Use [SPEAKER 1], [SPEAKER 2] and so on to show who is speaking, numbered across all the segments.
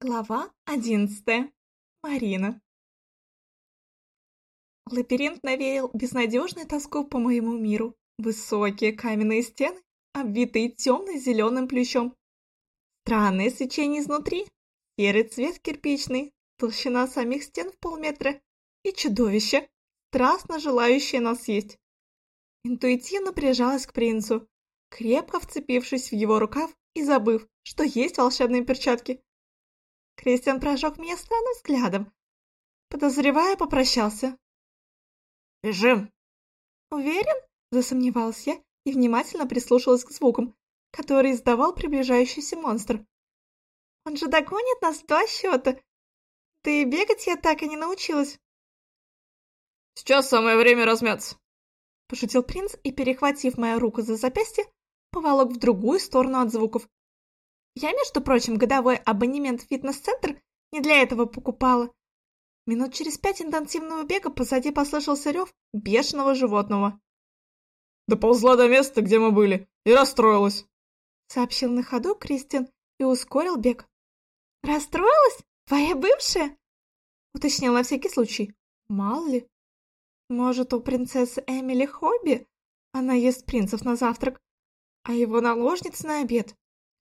[SPEAKER 1] Глава одиннадцатая. Марина. Лабиринт навеял безнадежную тоску по моему миру. Высокие каменные стены, обвитые темно-зеленым плющом. Странное свечение изнутри, серый цвет кирпичный, толщина самих стен в полметра и чудовище, страстно желающее нас съесть. Интуитивно прижалась к принцу, крепко вцепившись в его рукав и забыв, что есть волшебные перчатки. Кристиан прожег меня странным взглядом. Подозревая, попрощался.
[SPEAKER 2] «Бежим!»
[SPEAKER 1] «Уверен?» – засомневалась я и внимательно прислушалась к звукам, которые издавал приближающийся монстр. «Он же догонит нас в два счета! Да и бегать я так и не научилась!»
[SPEAKER 2] «Сейчас самое время размяться!»
[SPEAKER 1] – пошутил принц и, перехватив мою руку за запястье, поволок в другую сторону от звуков. Я, между прочим, годовой абонемент в фитнес-центр не для этого покупала. Минут через пять интенсивного бега позади послышался рев бешеного животного.
[SPEAKER 2] «Доползла до места, где мы были, и расстроилась», —
[SPEAKER 1] сообщил на ходу Кристин и ускорил бег. «Расстроилась? Твоя бывшая?» — уточнил на всякий случай. «Мало ли. Может, у принцессы Эмили хобби? Она ест принцев на завтрак, а его наложниц на обед.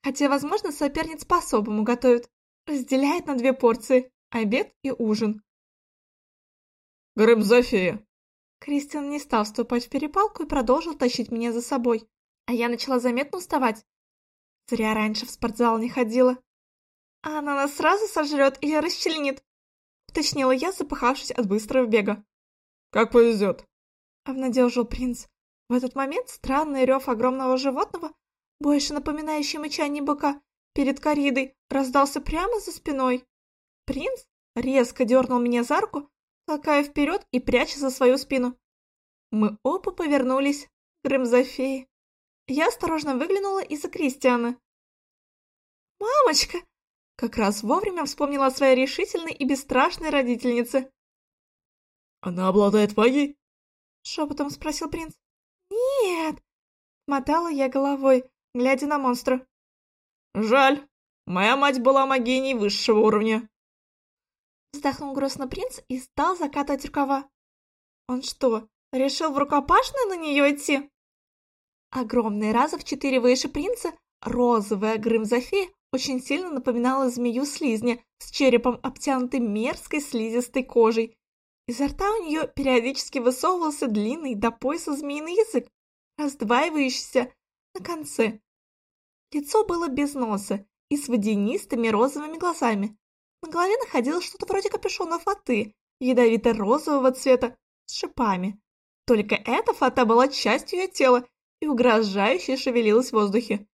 [SPEAKER 1] Хотя, возможно, соперниц по-особому готовят. Разделяет на две порции – обед и ужин.
[SPEAKER 2] Грыб Зофия.
[SPEAKER 1] Кристиан не стал вступать в перепалку и продолжил тащить меня за собой. А я начала заметно уставать. Зря раньше в спортзал не ходила. А она нас сразу сожрет или расчленит, уточнила я, запыхавшись от быстрого бега.
[SPEAKER 2] «Как повезет», —
[SPEAKER 1] обнадежил принц. В этот момент странный рев огромного животного больше напоминающий мычание быка, перед коридой, раздался прямо за спиной. Принц резко дернул меня за руку, толкая вперед и пряча за свою спину. Мы оба повернулись к Ремзофее. Я осторожно выглянула из-за Кристиана. «Мамочка!» Как раз вовремя вспомнила о своей решительной и бесстрашной родительнице.
[SPEAKER 2] «Она обладает магией?»
[SPEAKER 1] Шепотом спросил принц. «Нет!» Мотала я головой, глядя на монстра.
[SPEAKER 2] «Жаль, моя мать была магиней высшего уровня».
[SPEAKER 1] Вздохнул грустно принц и стал закатывать рукава. Он что, решил в рукопашную на нее идти? Огромная раза в четыре выше принца, розовая Грымзофея очень сильно напоминала змею слизня с черепом, обтянутым мерзкой слизистой кожей. Изо рта у нее периодически высовывался длинный до пояса змеиный язык, раздваивающийся на конце. Лицо было без носа и с водянистыми розовыми глазами. На голове находилось что-то вроде капюшона фаты, ядовито-розового цвета, с шипами. Только эта фата была частью ее тела и угрожающе шевелилась в воздухе.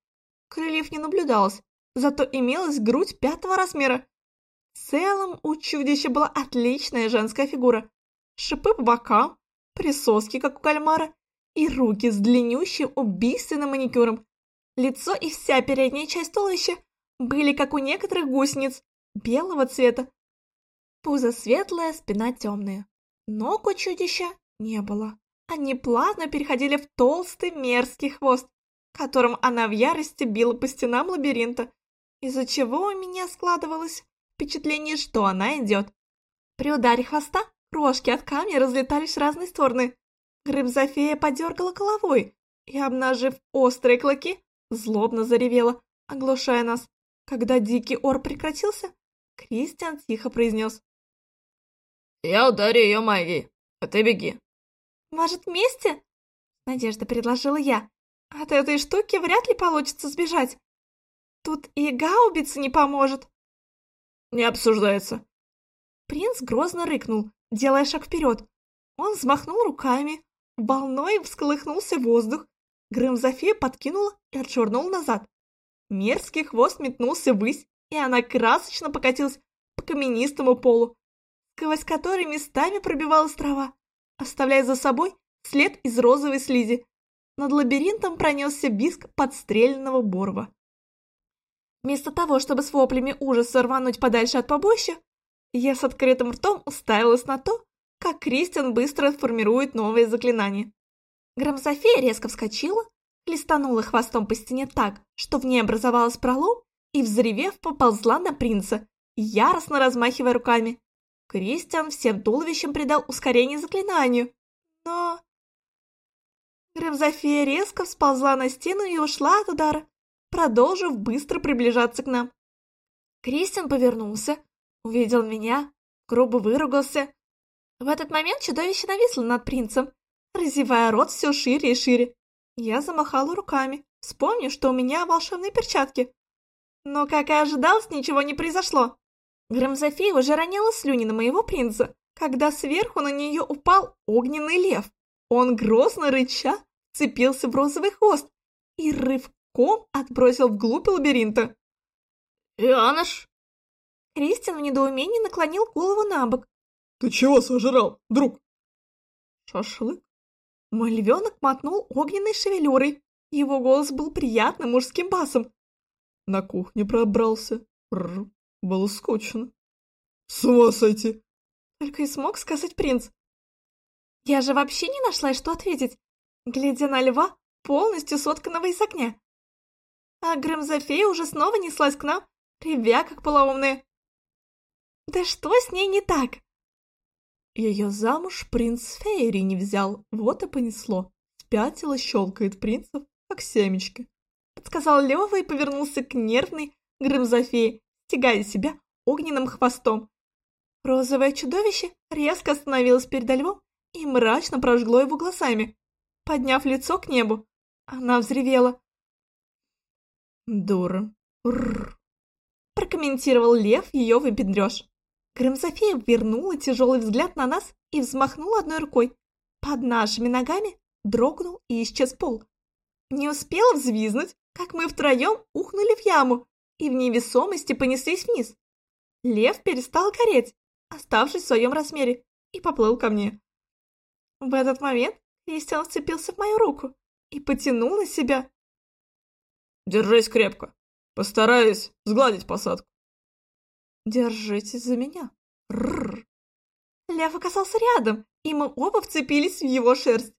[SPEAKER 1] Крыльев не наблюдалось, зато имелась грудь пятого размера. В целом у чудища была отличная женская фигура. Шипы по бокам, присоски, как у кальмара, и руки с длиннющим убийственным маникюром. Лицо и вся передняя часть туловища были, как у некоторых гусениц, белого цвета. Пузо светлое, спина темная. Ног у чудища не было. Они плавно переходили в толстый мерзкий хвост, которым она в ярости била по стенам лабиринта, из-за чего у меня складывалось впечатление, что она идет. При ударе хвоста крошки от камня разлетались в разные стороны. Грыбзофея подергала головой и, обнажив острые клыки, злобно заревела, оглушая нас. Когда дикий ор прекратился, Кристиан тихо произнес.
[SPEAKER 2] «Я ударю ее магией, а ты беги».
[SPEAKER 1] «Может, вместе?» Надежда предложила я. «От этой штуки вряд ли получится сбежать. Тут и гаубица не поможет».
[SPEAKER 2] «Не обсуждается».
[SPEAKER 1] Принц грозно рыкнул, делая шаг вперед. Он взмахнул руками, волной всколыхнулся воздух, Грымзофея подкинула и отшвырнула назад. Мерзкий хвост метнулся ввысь, и она красочно покатилась по каменистому полу, сквозь который местами пробивалась трава, оставляя за собой след из розовой слизи. Над лабиринтом пронесся биск подстреленного борва. Вместо того, чтобы с воплями ужаса рвануть подальше от побоища, я с открытым ртом уставилась на то, как Кристиан быстро формирует новые заклинания. Громзофея резко вскочила, листанула хвостом по стене так, что в ней образовалась пролом, и, взревев, поползла на принца, яростно размахивая руками. Кристиан всем туловищем придал ускорение заклинанию. Но... Гремзофия резко всползла на стену и ушла от удара, продолжив быстро приближаться к нам. Кристиан повернулся, увидел меня, грубо выругался. В этот момент чудовище нависло над принцем, разевая рот все шире и шире. Я замахала руками, вспомнив, что у меня волшебные перчатки. Но, как и ожидалось, ничего не произошло. Громзофея уже роняла слюни на моего принца, когда сверху на нее упал огненный лев. Он грозно рыча цепился в розовый хвост и рывком отбросил вглубь лабиринта.
[SPEAKER 2] «Иоаннаш!»
[SPEAKER 1] Кристиан в недоумении наклонил голову на бок.
[SPEAKER 2] «Ты чего сожрал, друг?»
[SPEAKER 1] «Шашлык?» Мой львенок мотнул огненной шевелюрой. Его голос был приятным мужским басом.
[SPEAKER 2] На кухне пробрался. Рр, было скучно. С ума сойти!
[SPEAKER 1] Только и смог сказать принц. Я же вообще не нашла, что ответить, глядя на льва, полностью сотканного из огня. А Грымзофея уже снова неслась к нам, ревя как полоумная. Да что с ней не так?
[SPEAKER 2] Ее замуж принц Фейри не взял, вот и понесло. Спятила щелкает принцев, как семечки.
[SPEAKER 1] Подсказал Лева и повернулся к нервной Грымзофее, стягая себя огненным хвостом. Розовое чудовище резко остановилось перед львом и мрачно прожгло его глазами. Подняв лицо к небу, она взревела.
[SPEAKER 2] «Дура! Рррр!»
[SPEAKER 1] прокомментировал лев ее выпендреж. Громзофея вернула тяжелый взгляд на нас и взмахнула одной рукой. Под нашими ногами дрогнул и исчез пол. Не успела взвизнуть, как мы втроем ухнули в яму и в невесомости понеслись вниз. Лев перестал гореть, оставшись в своем размере, и поплыл ко мне. В этот момент Кристиан вцепился в мою руку и потянул на себя.
[SPEAKER 2] «Держись крепко. Постараюсь сгладить посадку».
[SPEAKER 1] Держитесь за меня. Рррр. Лев оказался рядом, и мы оба вцепились в его шерсть.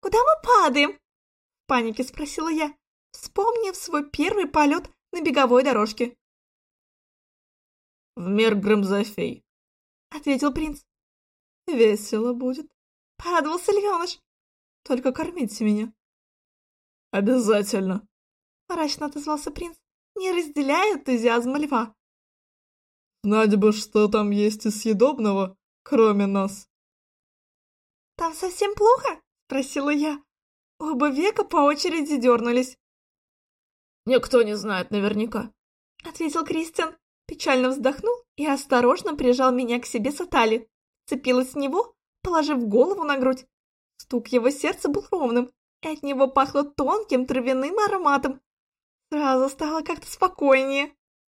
[SPEAKER 1] «Куда мы падаем?» В панике спросила я, вспомнив свой первый полет на беговой дорожке.
[SPEAKER 2] «В мир Грымзофей», —
[SPEAKER 1] ответил принц.
[SPEAKER 2] «Весело будет», —
[SPEAKER 1] порадовался львеныш.
[SPEAKER 2] «Только кормите меня». «Обязательно», —
[SPEAKER 1] мрачно отозвался принц, не разделяя энтузиазма льва.
[SPEAKER 2] Знать бы, что там есть из съедобного, кроме нас.
[SPEAKER 1] «Там совсем плохо?» – спросила я. Оба века по очереди дернулись.
[SPEAKER 2] «Никто не знает наверняка», –
[SPEAKER 1] ответил Кристиан, печально вздохнул и осторожно прижал меня к себе за талию. Цепилась с него, положив голову на грудь. Стук его сердца был ровным, и от него пахло тонким травяным ароматом. Сразу стало как-то спокойнее.